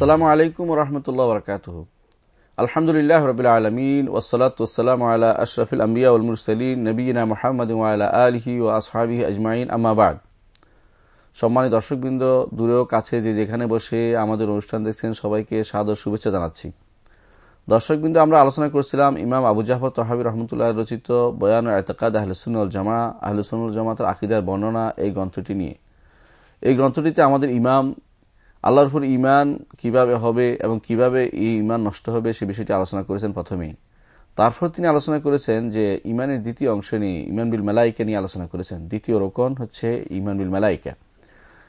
আসসালামু আলাইকুম রহমতুল্লাহ বরকাত আলহামদুলিল্লাহ রবিল আলমিন ওসলাত ওসালাম আল্লাহ আশরফুল আম্বিয়া উল মুরসলিন নবীনা মোহাম্মদ আলহি ও আসহাবি আজমাইন আম্মাবাদ সম্মানিত দর্শকবৃন্দ দূরেও কাছে যে যেখানে বসে আমাদের অনুষ্ঠান দেখছেন, সবাইকে সাদর শুভেচ্ছা জানাচ্ছি। দর্শকবৃন্দ, আমরা আলোচনা করছিলাম ইমাম আবু জাফর তহাবি রহমতুল্লাহ রচিত বয়ান ও এতকাদ আহলসুল জামা আহলসুল জামাতের আকিদার বর্ণনা এই গ্রন্থটি নিয়ে। এই গ্রন্থটিতে আমাদের ইমাম আল্লাহর উপর ইমান কীভাবে হবে এবং কীভাবে এই ইমান নষ্ট হবে সে বিষয়টি আলোচনা করেছেন প্রথমেই। তারপর তিনি আলোচনা করেছেন যে ইমানের দ্বিতীয় অংশ নিয়ে ইমান বিল মেলাইকা নিয়ে আলোচনা করেছেন। দ্বিতীয় রোকন হচ্ছে ইমান বিল মেলাইকা।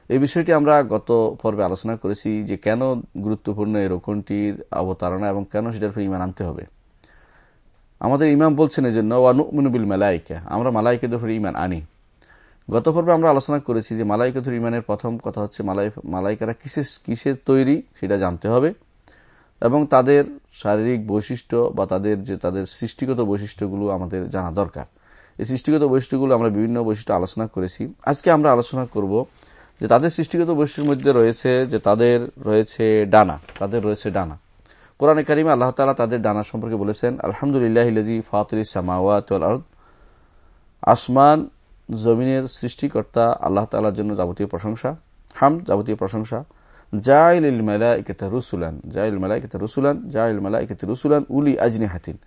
এই বিষয়টি আমরা গত পর্বে আলোচনা করেছি যে কেন গুরুত্বপূর্ণ এই রোকনটির অবতারণা এবং কেন সেটার উপর ইমান আনতে হবে। আমাদের ইমাম বলছেন এই জন্য ওয়ানুবিল মেলাইকা আমরা মালাইকের উপর ইমান আনি। গত পর্বে আমরা আলোচনা করেছি যে মালাইকাতুর ইমানের প্রথম কথা হচ্ছে মালাইকারা কিসের কিসের তৈরি সেটা জানতে হবে। এবং তাদের শারীরিক বৈশিষ্ট্য বা তাদের যে, তাদের সৃষ্টিগত বৈশিষ্ট্যগুলো আমাদের জানা দরকার। এই সৃষ্টিগত বৈশিষ্ট্যগুলো আমরা বিভিন্ন বৈশিষ্ট্য আলোচনা করেছি। আজকে আমরা আলোচনা করব যে তাদের সৃষ্টিগত বৈশিষ্ট্যের মধ্যে রয়েছে যে তাদের রয়েছে ডানা, তাদের রয়েছে ডানা। কোরআনে কারিমে আল্লাহ তালা তাদের ডানা সম্পর্কে বলেছেন আলহামদুলিল্লাহ ফাতুল সামাওয়াত আসমান সৃষ্টিকর্তা আল্লাহ তালার জন্য যাবতীয় প্রশংসা হাম যাবতীয় প্রশংসা। জাইল মেলা ইকেতে রুসুলান জাইল মেলা ইকেতে রুসুলান জাইল মেলা ইকেতে রুসুলান উলি আজনে হাতিন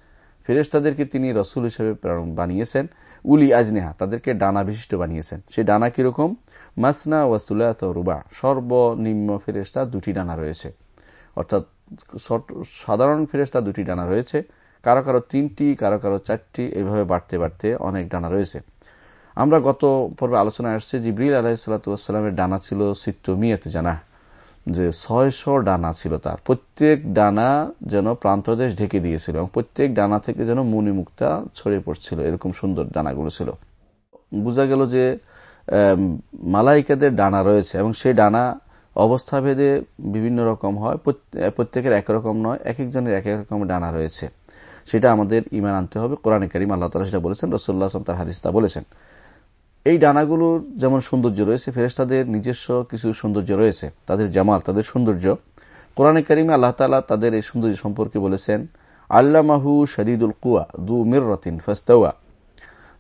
ফেরেস্তাদেরকে তিনি রসুল হিসেবে বানিয়েছেন, উলি আজনেহা, তাদেরকে ডানা বিশিষ্ট বানিয়েছেন। সেই ডানা কীরকম? মাসনা ওয়াসুলাত রুবা। সর্বনিম্ন ফেরেস্তা দুটি ডানা রয়েছে। অর্থাৎ সাধারণ ফেরেস্তা দুটি ডানা রয়েছে। কারও কারও তিনটি, কারও কারও চারটি, এভাবে বাড়তে বাড়তে অনেক ডানা রয়েছে। আমরা গত পর্বে আলোচনায় আসছে, জিব্রিল আলাহিসাল্লামের ডানা ছিল সিত্ত মিয়াতে জানা, যে ছয়শো ডানা ছিল তার। প্রত্যেক ডানা যেন প্রান্তদেশ ঢেকে দিয়েছিল এবং প্রত্যেক ডানা থেকে যেন মুক্তা ছড়িয়ে পড়ছিল, এরকম সুন্দর ডানাগুলো ছিল। বোঝা গেল যে মালাইকাদের ডানা রয়েছে এবং সেই ডানা অবস্থা ভেদে বিভিন্ন রকম হয় প্রত্যেকের একরকম নয় এক একজনের এক এক রকম ডানা রয়েছে। সেটা আমাদের ইমান আনতে হবে। কোরআনে কারিম আল্লাহ তালা সেটা বলেছেন রসুল্লাহ তার হাদিস্তা বলেছেন। এই ডানাগুলোর যেমন সৌন্দর্য রয়েছে ফেরেস্তাদের নিজস্ব কিছু সৌন্দর্য রয়েছে। তাদের জামাল, তাদের সৌন্দর্য। কোরআনে করিমে আল্লাহ তালা তাদের এই সৌন্দর্য সম্পর্কে বলেছেন, আল্লামাহু শরিদুল কুয়া দু মির রতিন ফাস্তাওয়া।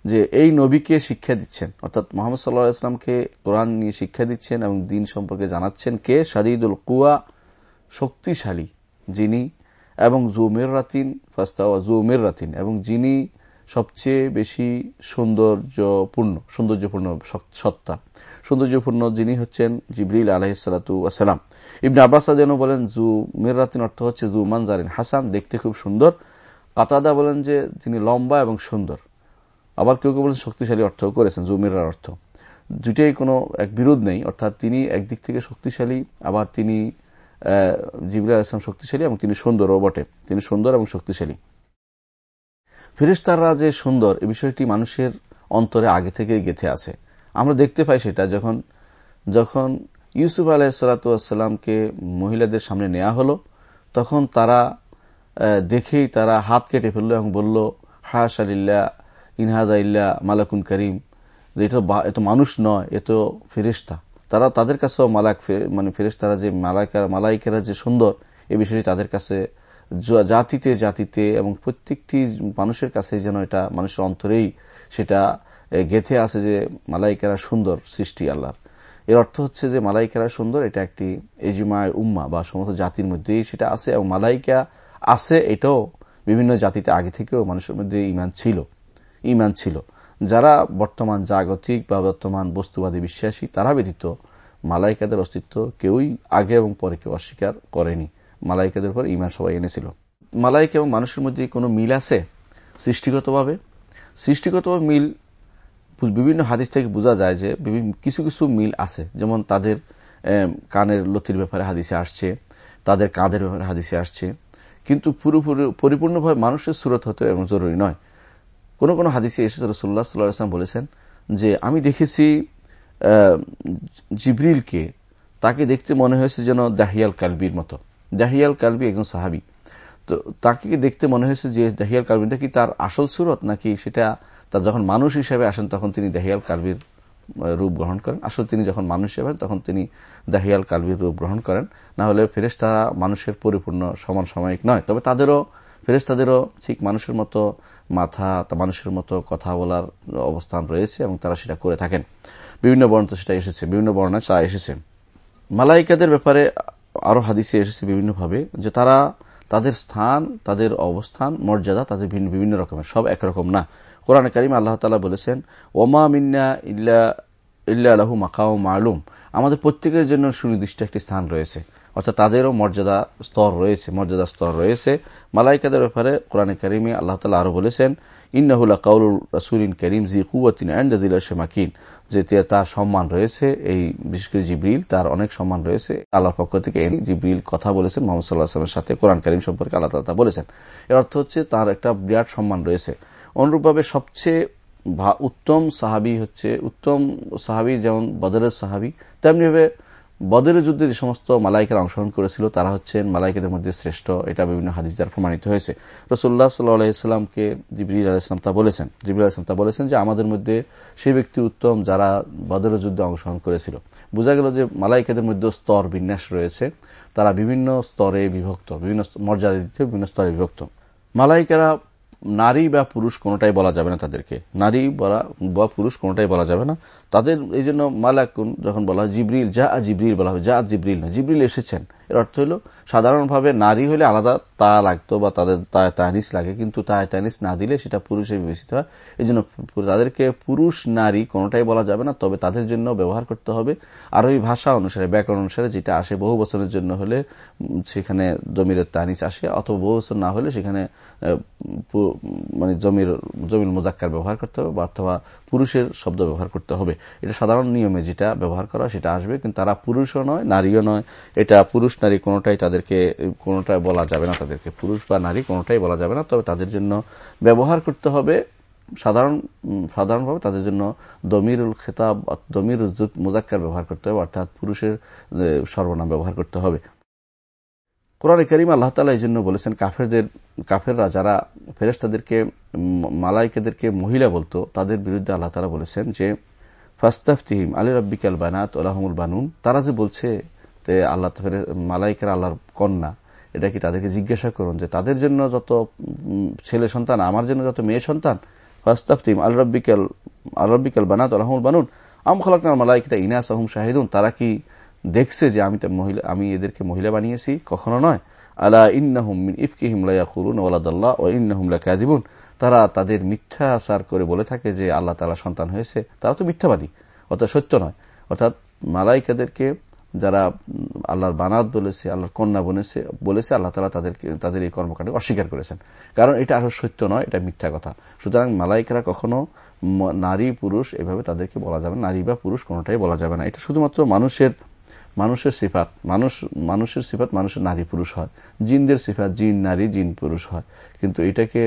যে এই নবীকে শিক্ষা দিচ্ছেন, অর্থাৎ মোহাম্মদ সাল্লাহ ইসলামকে কোরআন নিয়ে শিক্ষা দিচ্ছেন এবং দিন সম্পর্কে জানাচ্ছেন কে? শরিদুল কুয়া শক্তিশালী যিনি এবং জু মির রাতিন ফাস্তাওয়া, জু মির রাতিন এবং যিনি সবচেয়ে বেশি সৌন্দর্যপূর্ণ সৌন্দর্যপূর্ণ সত্তা। সৌন্দর্যপূর্ণ যিনি হচ্ছেন জিবরিল আলহিসাল্লাম ইবনে আব্বাস যেন বলেন, জু মিরাতিন অর্থ হচ্ছে জু মানজারিন, হাসান, দেখতে খুব সুন্দর। কাতাদা বলেন যে তিনি লম্বা এবং সুন্দর। আবার কেউ কেউ বলেন শক্তিশালী অর্থ করেছেন, জু মিরার অর্থ। দুটাই কোনো এক বিরোধ নেই, অর্থাৎ তিনি একদিক থেকে শক্তিশালী, আবার তিনি জিবুল আলাইসলাম শক্তিশালী এবং তিনি সুন্দরও বটে। তিনি সুন্দর এবং শক্তিশালী। ফেরিস্তাররা যে সুন্দর এই বিষয়টি মানুষের অন্তরে আগে থেকে গেথে আছে। আমরা দেখতে পাই সেটা যখন যখন ইউসুফ আলাহিসাল্লামকে মহিলাদের সামনে নেওয়া হলো, তখন তারা দেখেই তারা হাত কেটে ফেলল এবং বলল হাস আলিল্লা ইনহাজা ইল্লা মালাকুন করিম। যে এটা এত মানুষ নয় এত ফেরিস্তা তারা তাদের কাছেও মালাক মানে ফেরিস্তারা যে মালাইকারা, মালাইকেরা যে সুন্দর, এ বিষয়টি তাদের কাছে জাতিতে জাতিতে এবং প্রত্যেকটি মানুষের কাছে যেন এটা মানুষের অন্তরেই সেটা গেথে আছে যে মালাইকেরা সুন্দর সৃষ্টি আল্লাহর। এর অর্থ হচ্ছে যে মালাইকেরা সুন্দর, এটা একটি এজুমায় উম্মা বা সমস্ত জাতির মধ্যেই সেটা আছে এবং মালাইকা আছে এটাও বিভিন্ন জাতিতে আগে থেকেও মানুষের মধ্যে ইমান ছিল ইমান ছিল। যারা বর্তমান জাগতিক বা বর্তমান বস্তুবাদী বিশ্বাসী, তারা ব্যতীত মালাইকাদের অস্তিত্ব কেউই আগে এবং পরে কেউ অস্বীকার করেনি। মালাইকাদের উপর ইমান সবাই এনেছিল। মালাইক এবং মানুষের মধ্যে কোনো মিল আছে? সৃষ্টিগতভাবে? সৃষ্টিগতভাবে মিল, বিভিন্ন হাদিস থেকে বোঝা যায় যে কিছু কিছু মিল আছে। যেমন তাদের কানের লতির ব্যাপারে হাদিসে আসছে, তাদের কাঁধের ব্যাপারে হাদিসে আসছে। কিন্তু পুরোপুরি, পরিপূর্ণভাবে মানুষের সুরত হতে এবং জরুরি নয়। কোন কোন হাদিসে এসেছে রসুল্লাহ সাল্লাম বলেছেন যে, আমি দেখেছি জিবরিলকে, তাকে দেখতে মনে হয়েছে যেন দাহিয়াল কালবির মতো। জাহিয়াল কালবি একজন সাহাবি। তো তাকে দেখতে মনে হয়েছে যে দাহিয়াল কালবিটা কি তার আসল সুরত, নাকি সেটা তার যখন মানুষ হিসেবে আসেন তখন তিনি দাহিয়াল কালবির রূপ গ্রহণ করেন? আসলে তিনি যখন মানুষ হবেন তখন তিনি দাহিয়াল কালবির রূপ গ্রহণ করেন। না হলে ফেরেস্তারা মানুষের পরিপূর্ণ সমান সাময়িক নয়। তবে তাদেরও ফেরেস্তাদেরও ঠিক মানুষের মতো মাথা মানুষের মতো কথা বলার অবস্থান রয়েছে এবং তারা সেটা করে থাকেন। বিভিন্ন বর্ণ সেটা এসেছে, বিভিন্ন বর্ণায় তা এসেছে। মালাইকাদের ব্যাপারে আরও হাদিসে এসেছে বিভিন্নভাবে যে তারা তাদের স্থান, তাদের অবস্থান, মর্যাদা তাদের ভিন্ন বিভিন্ন রকমের, সব একরকম না। কোরআন করিম আল্লাহ তালা বলেছেন, ওমা মিন্না ইল্লা ইল্লা মাকাও মালুম। আমাদের প্রত্যেকের জন্য সুনির্দিষ্ট একটি স্থান রয়েছে। অর্থাৎ তাদেরও মর্যাদা স্তর রয়েছে, মর্যাদা স্তর রয়েছে। মালাইকাদের ব্যাপারে কোরআনে করিমে আল্লাহ তালা আরও বলেছেন ইন্নাহুল্লাহ কাউলুল রাসুলিন করিম জি কুয়াতিন শেমাকিন যে তার সম্মান রয়েছে, এই বিশেষ করে জিব্রিল, তার অনেক সম্মান রয়েছে। আল্লাহর পক্ষ থেকে জিব্রিল কথা বলেছেন, মোহাম্মদ সাল্লাহ আসলামের সাথে কোরআন করিম সম্পর্কে আল্লাহ তালা বলেছেন। এর অর্থ হচ্ছে তার একটা বিরাট সম্মান রয়েছে। অনুরূপভাবে সবচেয়ে উত্তম সাহাবি হচ্ছে, উত্তম সাহাবি যেমন বদরের সাহাবি, তেমনিভাবে বদরের যুদ্ধে যে সমস্ত মালাইকের অংশগ্রহণ করেছিল, তারা হচ্ছেন মালাইকেদের মধ্যে শ্রেষ্ঠ। এটা বিভিন্ন হাদিস দ্বারা প্রমাণিত হয়েছে। রসুল্লাহ সাল্লাহামকে জিবরিল আলাইসলাম তা বলেছেন। জিবরিল আলাইসলাম তা বলেছেন যে, আমাদের মধ্যে সেই ব্যক্তি উত্তম যারা বদের যুদ্ধে অংশগ্রহণ করেছিল। বোঝা গেল যে, মালাইকেদের মধ্যে স্তর বিন্যাস রয়েছে। তারা বিভিন্ন স্তরে বিভক্ত, বিভিন্ন মর্যাদা দিতে বিভিন্ন স্তরে বিভক্ত। মালাইকেরা নারী বা পুরুষ কোনটাই বলা যাবে না তাদেরকে। নারী বা পুরুষ কোনটাই বলা যাবে না। তাদের এই জন্য মালাকুন যখন বলা হয়, জিবরিল, যা জিবরিল বলা হয়, যা জিবরিল না, জিবরিল এসেছেন। এর অর্থ হল, সাধারণভাবে নারী হলে আলাদা তা লাগতো বা তাদের তানিস লাগে, কিন্তু তা তানিস না দিলে সেটা পুরুষে বিবেচিত হয়। এই জন্য তাদেরকে পুরুষ নারী কোনটাই বলা যাবে না, তবে তাদের জন্য ব্যবহার করতে হবে। আর ওই ভাষা অনুসারে, ব্যাকরণ অনুসারে যেটা আসে বহু বছরের জন্য হলে সেখানে জমিরের তানিস আসে, অথবা বহু বছর না হলে সেখানে মানে জমির জমির মোজাক্কার ব্যবহার করতে হবে অথবা পুরুষের শব্দ ব্যবহার করতে হবে। এটা সাধারণ নিয়মে যেটা ব্যবহার করা সেটা আসবে, কিন্তু তারা পুরুষও নয়, নারীও নয়। এটা পুরুষ, নারী কোনোটাই তাদেরকে, কোনোটাই বলা যাবে না তাদেরকে। পুরুষ বা নারী কোনোটাই বলা যাবে না, তবে তাদের জন্য ব্যবহার করতে হবে সাধারণ সাধারণভাবে তাদের জন্য দমিরুল খেতাব দমির মোজাক্কার ব্যবহার করতে হবে, অর্থাৎ পুরুষের সর্বনাম ব্যবহার করতে হবে। কোরআন করিম আল্লাহ তালা এই জন্য বলেছেন, কাফেরদের, কাফেররা যারা ফেরেস তাদেরকে মালাইকেদেরকে মহিলা বলতো, তাদের বিরুদ্ধে আল্লাহ তালা বলেছেন যে, ফাস্তাফতিহিম আলী রব্বিকাল বানাত আল্লাহমুল বানুন। তারা যে বলছে যে আল্লাহ মালাইকের আল্লাহর কন্যা, এটা কি তাদেরকে জিজ্ঞাসা করুন যে তাদের জন্য যত ছেলে সন্তান, আমার জন্য যত মেয়ে সন্তান? ফাস্তাফতিম আল রব্বিকাল আল রব্বিকাল বানাত আল্লাহমুল বানুন। আম খলাকার মালাইকিতা ইনাস আহম শাহিদুন। তারা কি দেখছে যে আমি মহিলা, আমি এদেরকে মহিলা বানিয়েছি, কখনো নয়। আলা ইন্নাহুম ইফকিহিম লায়াকুলুন ওয়ালাদাল্লাহ ও ইন্নাহুম লাকাদিবুন তারা তাদের মিথ্যা আচার করে বলে থাকে যে আল্লাহ তালা সন্তান হয়েছে, তারা তো মিথ্যাবাদী, অর্থাৎ সত্য নয়। অর্থাৎ মালাইকাদেরকে যারা আল্লাহর বানাত বলেছে, আল্লাহর কন্যা বলেছে বলেছে, আল্লাহ তালা তাদেরকে, তাদের এই কর্মকাণ্ড অস্বীকার করেছেন। কারণ এটা আসলে সত্য নয়, এটা মিথ্যা কথা। সুতরাং মালাইকারা কখনো নারী, পুরুষ, এভাবে তাদেরকে বলা যাবে নারী বা পুরুষ কোনটাই বলা যাবে না। এটা শুধুমাত্র মানুষের মানুষের সিফাত, মানুষ, মানুষের সিফাত মানুষের নারী পুরুষ হয়। জিনদের সিফাত জিন, নারী, জিন, পুরুষ হয়। কিন্তু এটাকে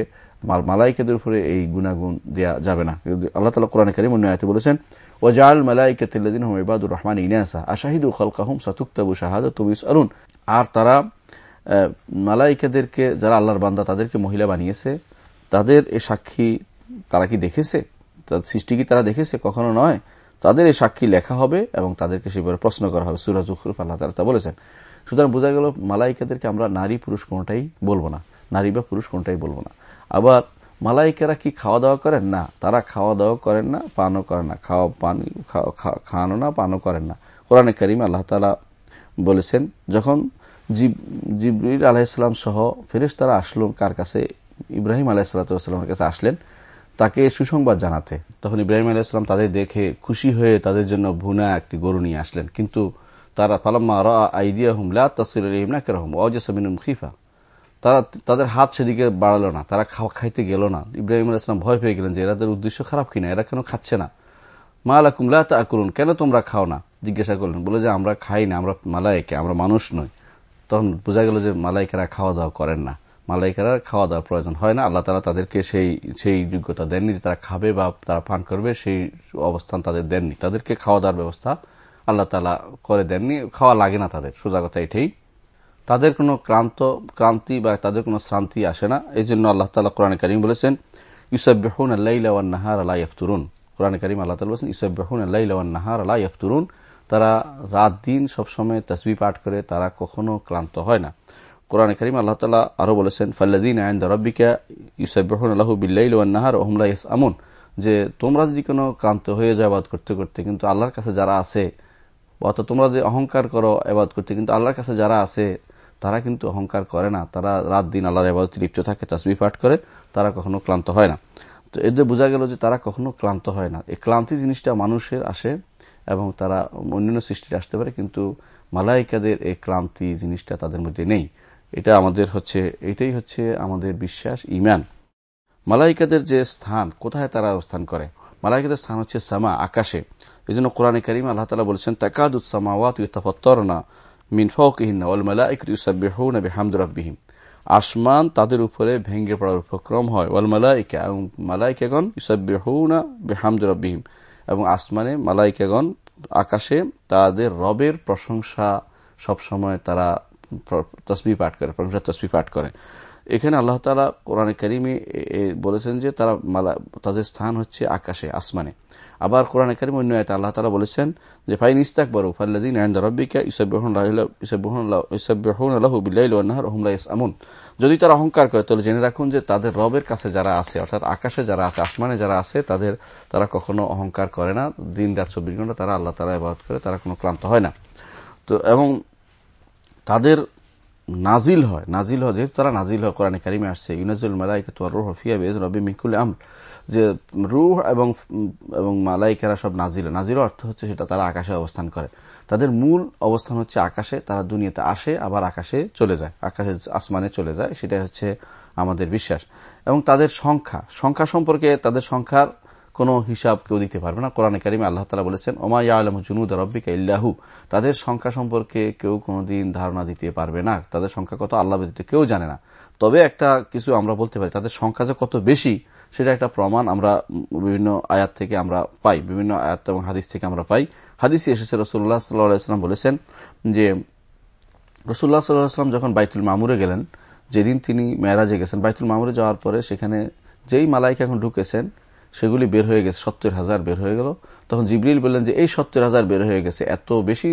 মালাইকাদের উপরে এই গুণাগুণ দেওয়া যাবে না। আল্লাহ তালা কোরআন কারিম অন্য আয়তে বলেছেন ওজাল মালাইকাতিল্লাদিন হুম ইবাদুর রহমান ইনাসা আশাহিদু খালকাহুম সাতুক্তাবু শাহাদা তুমিস আরুন আর তারা মালাইকাদেরকে, যারা আল্লাহর বান্দা, তাদেরকে মহিলা বানিয়েছে, তাদের এ সাক্ষী তারা কি দেখেছে? সৃষ্টি কি তারা দেখেছে? কখনো নয়। তাদের এই সাক্ষী লেখা হবে এবং তাদেরকে সেভাবে প্রশ্ন করা হবে। সুরাজ উখরুফ আল্লাহ তালা তা বলেছেন। সুতরাং বোঝা গেল মালাইকাদেরকে আমরা নারী পুরুষ কোনটাই বলব না। নারী বা পুরুষ কোনটাই বলব না। আবার মালাইকেরা কি খাওয়া দাওয়া করেন? না, তারা খাওয়া দাওয়া করেন না, পানও করেন না। খাওয়া পানি খাওয়ানো না, পানও করেন না। কোরআনে করিম আল্লাহ তালা বলেছেন, যখন জিবরিল আলাহিসাম সহ ফেরেস তারা আসলো কার কাছে? ইব্রাহিম আলাহিসাল্লামের কাছে আসলেন। তাকে সুসংবাদ জানাতে। তখন ইব্রাহিম আলাইসালাম তাদের দেখে খুশি হয়ে তাদের জন্য ভুনা একটি গরু নিয়ে আসলেন। কিন্তু তারা পালাম্মা রা আইদিয়া হুম লা তসির না কেরহম অজসমিন খিফা। তারা, তাদের হাত সেদিকে বাড়ালো না, তারা খাওয়া খাইতে গেল না। ইব্রাহিম আলাইসলাম ভয় পেয়ে গেলেন যে এরাদের উদ্দেশ্য খারাপ কিনা, এরা কেন খাচ্ছে না? মা আলাকুম তা করুন কেন তোমরা খাও না? জিজ্ঞাসা করলেন। বলে যে, আমরা খাই না, আমরা মালাইকে আমরা মানুষ নই। তখন বোঝা গেল যে মালাইকেরা খাওয়া দাওয়া করেন না। মালাইকারা খাওয়া দাওয়ার প্রয়োজন হয় না। আল্লাহ তালা তাদেরকে সেই সেই যোগ্যতা দেননি যে তারা খাবে বা তারা পান করবে, সেই অবস্থান তাদের দেননি। তাদেরকে খাওয়া দাওয়ার ব্যবস্থা আল্লাহ তালা করে দেননি। খাওয়া লাগে না তাদের। সোজা কথা এটাই। তাদের কোনো ক্রান্ত ক্রান্তি বা তাদের কোনো শ্রান্তি আসে না। এই জন্য আল্লাহ তালা কোরআন করিম বলেছেন ইউসাবেহুন আল্লাহ নাহার আল্লাহ ইফতুরুন কোরআন করিম আল্লাহ তালা বলছেন ইসবাহুন আল্লাহ নাহার আল্লাহ ইফতুরুন তারা রাত দিন সবসময় তসবি পাঠ করে, তারা কখনো ক্লান্ত হয় না। কোরআন করিম আল্লাহ তালা আরও বলেছেন ফাল্লাদিন আইন রব্বিকা ইউসাইবাহুন আল্লাহ বিল্লাইল নাহার ওহমলা ইস আমন যে তোমরা যদি কোনো ক্লান্ত হয়ে যাও আবাদ করতে করতে, কিন্তু আল্লাহর কাছে যারা আছে, অর্থাৎ তোমরা যে অহংকার করো আবাদ করতে, কিন্তু আল্লাহর কাছে যারা আছে, তারা কিন্তু অহংকার করে না। তারা রাত দিন আল্লাহর আবাদ লিপ্ত থাকে তসবি পাঠ করে, তারা কখনো ক্লান্ত হয় না। তো এদের বোঝা গেল যে তারা কখনো ক্লান্ত হয় না। এই ক্লান্তি জিনিসটা মানুষের আসে এবং তারা অন্যান্য সৃষ্টির আসতে পারে, কিন্তু মালাইকাদের এই ক্লান্তি জিনিসটা তাদের মধ্যে নেই। এটা আমাদের হচ্ছে, এটাই হচ্ছে আমাদের বিশ্বাস ইমান মালাইকাদের যে স্থান, কোথায় তারা অবস্থান করে? মালাইকাদের স্থান হচ্ছে সামা, আকাশে। এই জন্য কোরআনে করিম আল্লাহ তালা বলেছেন তাকাদুত সামাওয়াত ইউতাফত্তরনা মিন ফৌকিহিন ইউসাব্বিহুনা বিহামদ রাব্বিহিম। আসমান তাদের উপরে ভেঙ্গে পড়ার উপক্রম হয়। ওয়াল মালাইকা, এবং মালাইকাগণ ইউসাব্বিহুনা বিহামদ রাব্বিহিম। এবং আসমানে মালাইকাগণ, আকাশে তাদের রবের প্রশংসা সবসময় তারা তসবি পাঠ করে প্রশংসা তসবি পাঠ করে। এখানে আল্লাহ তালা কোরআন করিমে বলেছেন যে তারা মালা, তাদের স্থান হচ্ছে আকাশে, আসমানে। আবার কোরআন করিম অন্য আয়তা আল্লাহ তালা বলেছেন যে, ফাইন ইস্তাক বরু ফাল্লাদিন আইন্দা রব্বিকা আমুন যদি তারা অহংকার করে, তাহলে জেনে রাখুন যে, তাদের রবের কাছে যারা আছে, অর্থাৎ আকাশে যারা আছে, আসমানে যারা আছে, তাদের, তারা কখনো অহংকার করে না। দিন রাত চব্বিশ ঘণ্টা তারা আল্লাহ তালা আবাদ করে, তারা কোনো ক্লান্ত হয় না। তো, এবং তাদের নাজিল হয় নাজিল হয়, যেহেতু তারা নাজিল হয়, কোরআনে কারিমে আসছে ইউনাজুল মালাইকাত রুহ ফিয়া বেজ রবি মিকুল আম যে রুহ এবং এবং মালাইকারা সব নাজিল নাজিল অর্থ হচ্ছে সেটা তারা আকাশে অবস্থান করে। তাদের মূল অবস্থান হচ্ছে আকাশে, তারা দুনিয়াতে আসে, আবার আকাশে চলে যায়, আকাশে আসমানে চলে যায়, সেটাই হচ্ছে আমাদের বিশ্বাস। এবং তাদের সংখ্যা সংখ্যা সম্পর্কে তাদের সংখ্যার কোনো হিসাব কেউ দিতে পারবে না। কোরআন কারিমে আল্লাহ তালা বলেছেন ওমাইয়া আলম জুনুদ রব্বিকা ইল্লাহু। তাদের সংখ্যা সম্পর্কে কেউ কোনোদিন ধারণা দিতে পারবে না। তাদের সংখ্যা কত আল্লাহ ব্যতীত কেউ জানে না। তবে একটা কিছু আমরা বলতে পারি, তাদের সংখ্যা যে কত বেশি, সেটা একটা প্রমাণ আমরা বিভিন্ন আয়াত থেকে আমরা পাই, বিভিন্ন আয়াত এবং হাদিস থেকে আমরা পাই। হাদিসে এসেছে রসুল্লাহ সাল্লাহাম বলেছেন যে রসুল্লাহ সাল্লাহাম যখন বাইতুল মামুরে গেলেন, যেদিন তিনি মেয়ারাজে গেছেন, বাইতুল মামুরে যাওয়ার পরে সেখানে যেই মালাইকে এখন ঢুকেছেন সেগুলি বের হয়ে গেছে, সত্তর হাজার বের হয়ে গেল। তখন জিবরিল বললেন যে, এই সত্তর হাজার বের হয়ে গেছে, এত বেশি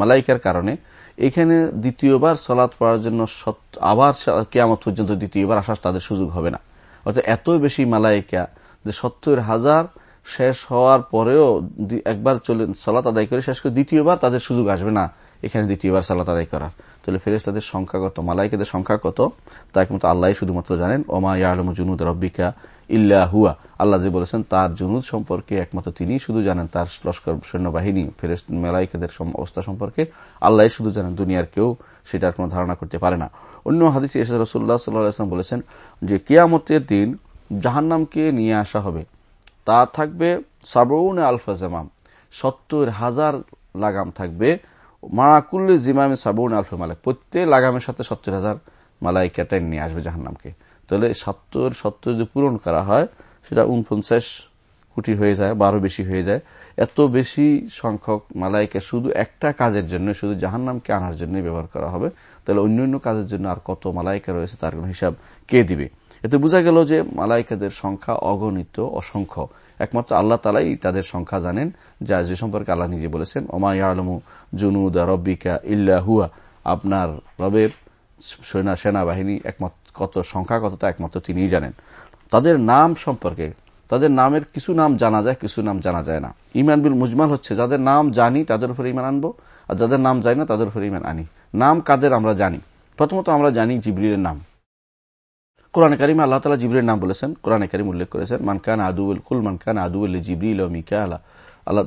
মালাইকার কারণে। এখানে দ্বিতীয়বার সলাৎ পড়ার জন্য আবার কেয়ামত পর্যন্ত দ্বিতীয়বার আসার তাদের সুযোগ হবে না। অর্থাৎ এত বেশি মালাইকা যে সত্তর হাজার শেষ হওয়ার পরেও একবার চলে সলাত আদায় করে শেষ করে দ্বিতীয়বার তাদের সুযোগ আসবে না, এখানে দ্বিতীয়বার সালাত আদায় করার। তাহলে ফেরেস তাদের সংখ্যা কত, মালাইকাদের সংখ্যা কত তা কিন্তু আল্লাহ শুধুমাত্র জানেন, ওমা ইয়ালম জুনুদ রব্বিকা ইল্লা হুয়া। আল্লাহ যে বলেছেন, তার জুনুদ সম্পর্কে একমাত্র তিনি শুধু জানেন, তার লস্কর সৈন্যবাহিনী ফেরেস মেলাইকাদের অবস্থা সম্পর্কে আল্লাহ শুধু জানেন, দুনিয়ার কেউ সেটার কোন ধারণা করতে পারে না। অন্য হাদিসে এসে রসুল্লাহ সাল্লাম বলেছেন যে, কিয়ামতের দিন জাহান্নামকে নিয়ে আসা হবে। তা থাকবে সাবরুন আলফা জামাম, সত্তর হাজার লাগাম থাকবে। মাকুল্লি জিমামে সাবরুন আলফা মালাক, প্রত্যেক লাগামের সাথে সত্তর হাজার মালাইকা টেন নিয়ে আসবে জাহান্নামকে। তাহলে সত্তর সত্তর যদি পূরণ করা হয়, সেটা উনপঞ্চাশ কোটি হয়ে যায়, বারো বেশি হয়ে যায়। এত বেশি সংখ্যক মালাইকা শুধু একটা কাজের জন্য, শুধু জাহান্নামকে আনার জন্য ব্যবহার করা হবে। তাহলে অন্য অন্য কাজের জন্য আর কত মালাইকা রয়েছে, তার কোন হিসাব কে দিবে? এতে বোঝা গেল যে মালাইকাদের সংখ্যা অগণিত, অসংখ্য। একমাত্র আল্লাহ তালাই তাদের সংখ্যা জানেন, যা যে সম্পর্কে আল্লাহ নিজে বলেছেন, ওমা ইয়ালমু জুনুদা রব্বিকা ইল্লা হুয়া। আপনার রবের সেনা, সেনাবাহিনী একমাত্র কত সংখ্যা কতটা একমাত্র তিনিই জানেন। তাদের নাম সম্পর্কে, তাদের নামের কিছু নাম জানা যায়, কিছু নাম জানা যায় না। ইমান বিল মুজমাল হচ্ছে, যাদের নাম জানি, তাদের উপরে ইমান আনব, আর যাদের নাম জানি না, তাদের উপরে ইমান আনি। নাম কাদের আমরা জানি? প্রথমত আমরা জানি জিবরিলের নাম। কোরআন কারিম আল্লাহ তালা জিবরির নাম বলেছেন। কোরআন কারিম উল্লেখ করেছেন মানকান আদুল কুল মানকান আদুল জিবরিল ও মিকা আল্লাহ আল্লাহ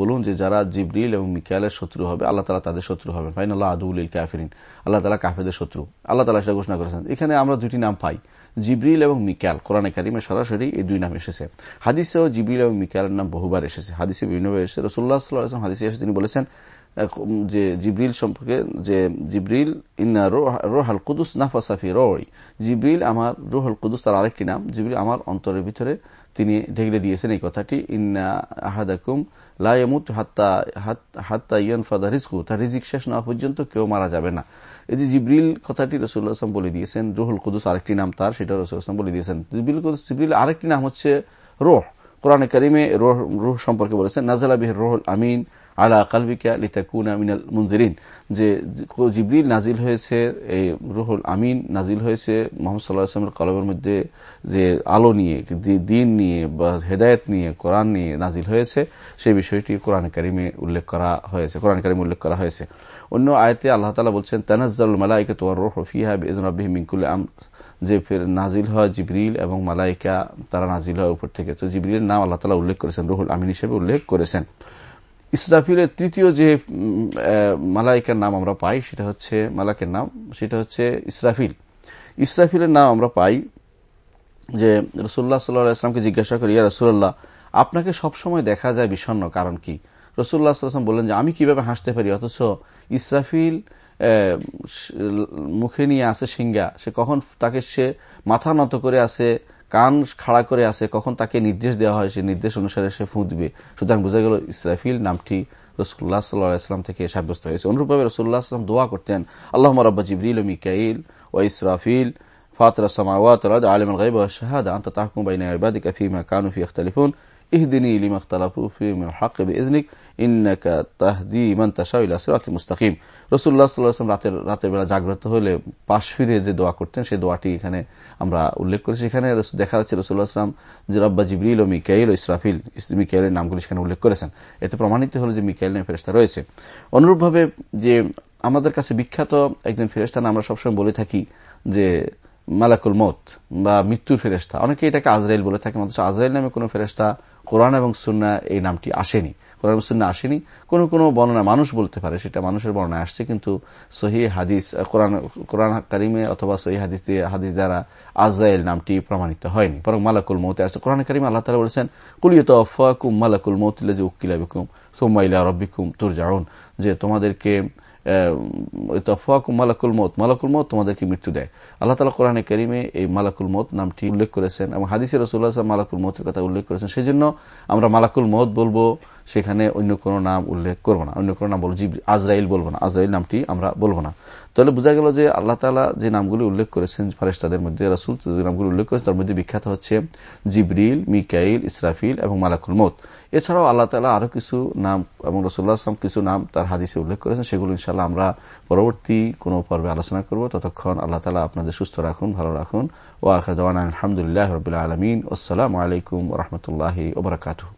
বলুন যে যারা জিবরিল এবং মিকালের শত্রু হবে, আল্লাহ তালা তাদের শত্রু হবেন ফাইন আল্লাহ আদুল কাফিরিন। আল্লাহ তালা কাফেদের শত্রু। আল্লাহ তালা সেটা ঘোষণা করেছেন। এখানে আমরা দুটি নাম পাই, জিবরিল এবং মিকাল কোরআনে কারিমে সরাসরি এই দুই নাম এসেছে। হাদিসেও জিবরিল এবং মিকালের নাম বহুবার এসেছে। হাদিসে বিভিন্নভাবে এসেছে। রসুল্লাহ সাল্লাহ হাদিসে এসে তিনি বলেছেন যে জিব্রিল সম্পর্কে, যে জিব্রিল, ইন্না রোহাল কুদুস নাফাসাফি রোই জিব্রিল আমার রোহাল কুদুস তার আরেকটি নাম। জিব্রিল আমার অন্তরের ভিতরে তিনি ঢেগলে দিয়েছেন এই কথাটি, ইন্না আহাদাকুম লায়ামুত হাত্তা হাত্তা ইয়ান ফাদা রিজকু তার রিজিক শেষ না পর্যন্ত কেউ মারা যাবে না। এই যে জিব্রিল কথাটি রসুল্লাহ আসলাম বলে দিয়েছেন, রুহুল কুদুস আরেকটি নাম তার সেটা রসুল আসলাম বলে দিয়েছেন। জিব্রিল কুদুস, জিব্রিল আরেকটি নাম হচ্ছে রোহ। কোরআনে করিমে রোহ রোহ সম্পর্কে বলেছেন নাজালা বিহ রোহুল আমিন আলা কালবিকা লিতাকুনা মিনাল মুনজিরিন। যে জিবরিল নাজিল হয়েছে, এই রুহুল আমিন নাজিল হয়েছে, মোহাম্মদ সাল্লাহ আসলামের কলমের মধ্যে যে আলো নিয়ে দিন নিয়ে বা হেদায়ত নিয়ে, কোরআন নিয়ে নাজিল হয়েছে, সেই বিষয়টি কোরআন কারিমে উল্লেখ করা হয়েছে, কোরআন কারিমে উল্লেখ করা হয়েছে। অন্য আয়তে আল্লাহ তালা বলছেন তানাজ্জাল মালাইকে তোমার রোহ ফিহা বেজন আবিহ মিঙ্কুল আম যে ফের নাজিল হয় জিবরিল এবং মালাইকা তারা নাজিল হয় উপর থেকে। তো জিবরিলের নাম আল্লাহ তালা উল্লেখ করেছেন, রুহুল আমিন হিসেবে উল্লেখ করেছেন। ইসরাফিলের তৃতীয় যে মালাইকার নাম আমরা পাই, সেটা হচ্ছে, মালাকের নাম, সেটা হচ্ছে ইসরাফিল। ইসরাফিলের নাম আমরা পাই যে রসুল্লাহ সাল্লাহামকে জিজ্ঞাসা করি রসুল্লাহ আপনাকে সবসময় দেখা যায় বিষণ্ন কারণ কি? রসুল্লাহ সাল্লাম বললেন যে, আমি কীভাবে হাসতে পারি? অথচ ইসরাফিল মুখে নিয়ে আসে সিঙ্গা সে কখন তাকে সে মাথা নত করে আসে কান খাড়া করে আছে, কখন তাকে নির্দেশ দেওয়া হয়, সে নির্দেশ অনুসারে সে ফুঁদবে সুতরাং বোঝা গেল ইসরাফিল নামটি রসুল্লাহ সাল্লাহ থেকে সাব্যস্ত হয়েছে। অনুরূপভাবে রসুল্লাহ আসলাম দোয়া করতেন আল্লাহ রব্বা জিবরিল মিকাইল ও ইসরাফিল, ফাতরা সামাওয়াত আলম গাইব শাহাদ, আন্ত তাহকুম বাইনা ইবাদিকা ফিমা কানুফি ইখতালিফুন। ইহদিনী লিমাখতালাফুফিমিন হাক্কে ইজনিক ইন্নাকা তাহদি ইমান তাশাউল আসিরাতি মুস্তাকিম রসুল্লাহ সাল্লাহাম রাতের রাতের বেলা জাগ্রত হলে পাশ ফিরে যে দোয়া করতেন, সেই দোয়াটি এখানে আমরা উল্লেখ করেছি। এখানে দেখা যাচ্ছে রসুল্লাহ আসলাম যে রব্বা জিবরিল ও মিকাইল ও ইসরাফিল মিকাইলের নামগুলি সেখানে উল্লেখ করেছেন। এতে প্রমাণিত হল যে মিকাইল নামে ফেরেস্তা রয়েছে। অনুরূপভাবে যে আমাদের কাছে বিখ্যাত একজন ফেরেস্তা আমরা সবসময় বলে থাকি যে মালাকুল মত বা মৃত্যুর ফেরেস্তা অনেকে এটাকে আজরাইল বলে থাকে অথচ আজরাইল নামে কোনো ফেরেস্তা কোরআন এবং সুন্না এই নামটি আসেনি। কোরআন এবং সুন্না আসেনি। কোন কোন বর্ণনা মানুষ বলতে পারে, সেটা মানুষের বর্ণনা আসছে, কিন্তু সহি হাদিস কোরআন কোরআন কারিমে অথবা সহি হাদিস দিয়ে, হাদিস দ্বারা আজরাইল নামটি প্রমাণিত হয়নি। বরং মালাকুল মৌতে আসছে। কোরআন কারিমে আল্লাহ তালা বলেছেন কুলিয়ত আফাকুম মালাকুল উকিলা বিকুম সোম্মাইলা রব্বিকুম তুর যে তোমাদেরকে মালাকুল মত মালাকুল মত তোমাদেরকে মৃত্যু দেয়। আল্লাহ তালা কোরআনে করিমে এই মালাকুল মত নামটি উল্লেখ করেছেন এবং হাদিসের রসুল্লাহ মালাকুল মতের কথা উল্লেখ করেছেন। সেই জন্য আমরা মালাকুল মত বলব। সেখানে অন্য কোন নাম উল্লেখ করব না। অন্য কোন নাম বলব আজরাইল বলব না। আজরাইল নামটি আমরা বলব না। তাহলে বোঝা গেল যে আল্লাহ তালা যে নামগুলি উল্লেখ করেছেন ফারেস্তাদের মধ্যে, রাসুল যে নামগুলি উল্লেখ করেছেন, তার মধ্যে বিখ্যাত হচ্ছে জিবরিল, মিকাইল, ইসরাফিল এবং মালাকুল মত এছাড়াও আল্লাহ তালা আরও কিছু নাম এবং রসুল্লাহ আসলাম কিছু নাম তার হাদিসে উল্লেখ করেছেন। সেগুলো ইনশাল্লাহ আমরা পরবর্তী কোন পর্বে আলোচনা করব। ততক্ষণ আল্লাহ তালা আপনাদের সুস্থ রাখুন, ভালো রাখুন। ও আলহামদুলিল্লাহ রবিল্লা আলমিন। আসসালামু আলাইকুম রহমতুল্লাহ ওবরাকাতু